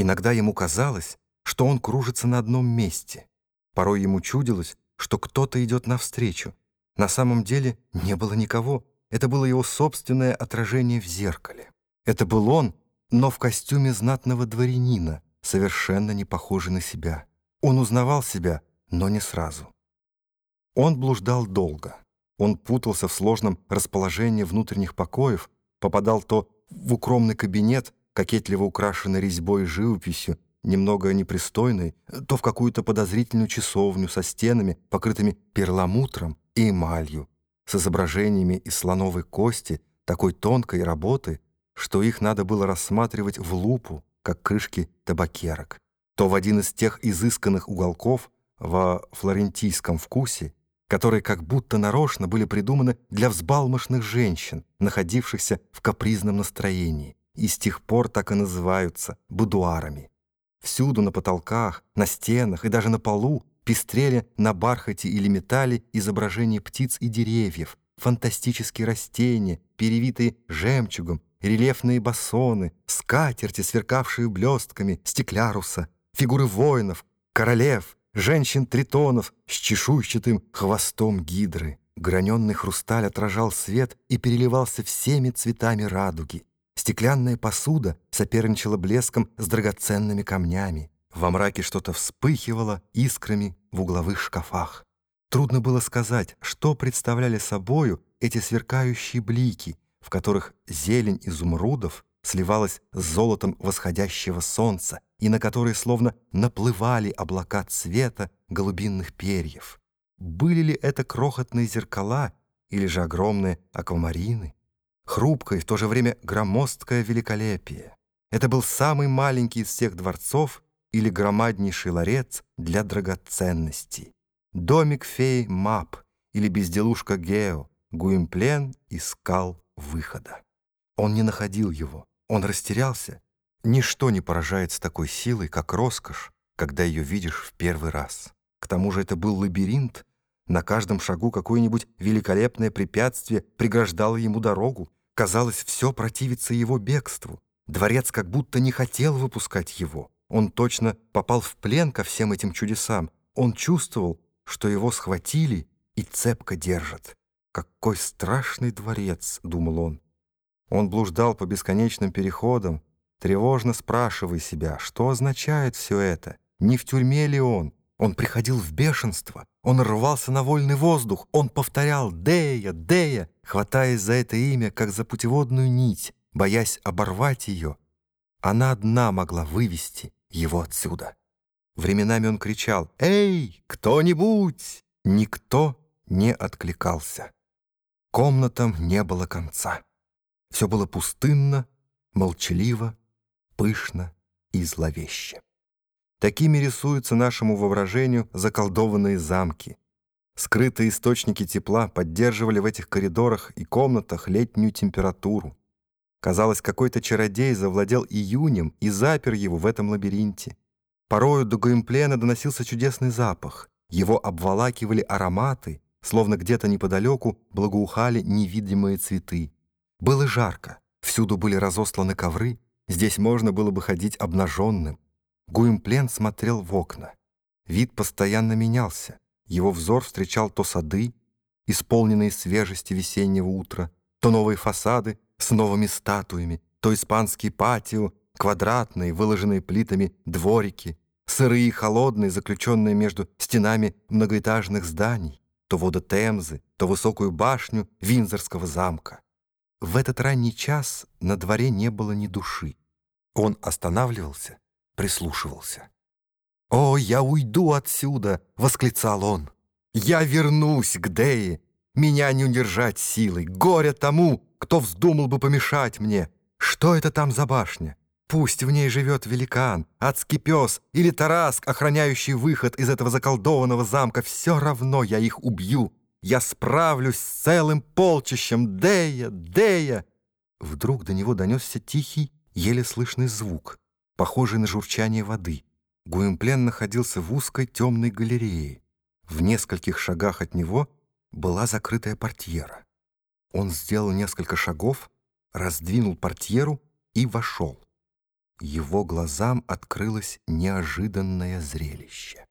Иногда ему казалось, что он кружится на одном месте. Порой ему чудилось, что кто-то идет навстречу. На самом деле не было никого. Это было его собственное отражение в зеркале. Это был он, но в костюме знатного дворянина, совершенно не похожий на себя. Он узнавал себя, но не сразу. Он блуждал долго. Он путался в сложном расположении внутренних покоев, попадал то в укромный кабинет, кокетливо украшенный резьбой и живописью, немного непристойной, то в какую-то подозрительную часовню со стенами, покрытыми перламутром и эмалью, с изображениями из слоновой кости, такой тонкой работы, что их надо было рассматривать в лупу, как крышки табакерок, то в один из тех изысканных уголков во флорентийском вкусе, которые как будто нарочно были придуманы для взбалмошных женщин, находившихся в капризном настроении, и с тех пор так и называются будуарами. Всюду на потолках, на стенах и даже на полу пестрели на бархате или металле изображения птиц и деревьев, фантастические растения, перевитые жемчугом, рельефные басоны, скатерти, сверкавшие блестками, стекляруса, фигуры воинов, королев, женщин-тритонов с чешуйчатым хвостом гидры. Граненный хрусталь отражал свет и переливался всеми цветами радуги. Стеклянная посуда соперничала блеском с драгоценными камнями. Во мраке что-то вспыхивало искрами в угловых шкафах. Трудно было сказать, что представляли собою эти сверкающие блики, в которых зелень изумрудов сливалась с золотом восходящего солнца и на которые словно наплывали облака цвета голубинных перьев. Были ли это крохотные зеркала или же огромные аквамарины? Хрупкое и в то же время громоздкое великолепие. Это был самый маленький из всех дворцов или громаднейший ларец для драгоценностей. Домик феи Мап или безделушка Гео Гуимплен искал выхода. Он не находил его, он растерялся Ничто не поражает с такой силой, как роскошь, когда ее видишь в первый раз. К тому же это был лабиринт, на каждом шагу какое-нибудь великолепное препятствие преграждало ему дорогу. Казалось, все противится его бегству. Дворец как будто не хотел выпускать его. Он точно попал в плен ко всем этим чудесам. Он чувствовал, что его схватили и цепко держат. «Какой страшный дворец!» — думал он. Он блуждал по бесконечным переходам, Тревожно спрашивай себя, что означает все это? Не в тюрьме ли он? Он приходил в бешенство, он рвался на вольный воздух, он повторял «Дея! Дея!», хватаясь за это имя, как за путеводную нить, боясь оборвать ее. Она одна могла вывести его отсюда. Временами он кричал «Эй, кто-нибудь!» Никто не откликался. Комнатам не было конца. Все было пустынно, молчаливо, пышно и зловеще. Такими рисуются нашему воображению заколдованные замки. Скрытые источники тепла поддерживали в этих коридорах и комнатах летнюю температуру. Казалось, какой-то чародей завладел июнем и запер его в этом лабиринте. Порою до Гуимплена доносился чудесный запах. Его обволакивали ароматы, словно где-то неподалеку благоухали невидимые цветы. Было жарко, всюду были разосланы ковры, Здесь можно было бы ходить обнаженным. Гуимплен смотрел в окна. Вид постоянно менялся. Его взор встречал то сады, исполненные свежести весеннего утра, то новые фасады с новыми статуями, то испанские патио, квадратные, выложенные плитами дворики, сырые и холодные, заключенные между стенами многоэтажных зданий, то вода Темзы, то высокую башню Винзорского замка. В этот ранний час на дворе не было ни души. Он останавливался, прислушивался. «О, я уйду отсюда!» — восклицал он. «Я вернусь к Дее! Меня не удержать силой! Горе тому, кто вздумал бы помешать мне! Что это там за башня? Пусть в ней живет великан, адский пес или Тараск, охраняющий выход из этого заколдованного замка, все равно я их убью!» Я справлюсь с целым полчищем! Дея! Дея!» Вдруг до него донесся тихий, еле слышный звук, похожий на журчание воды. Гуимплен находился в узкой темной галерее. В нескольких шагах от него была закрытая портьера. Он сделал несколько шагов, раздвинул портьеру и вошел. его глазам открылось неожиданное зрелище.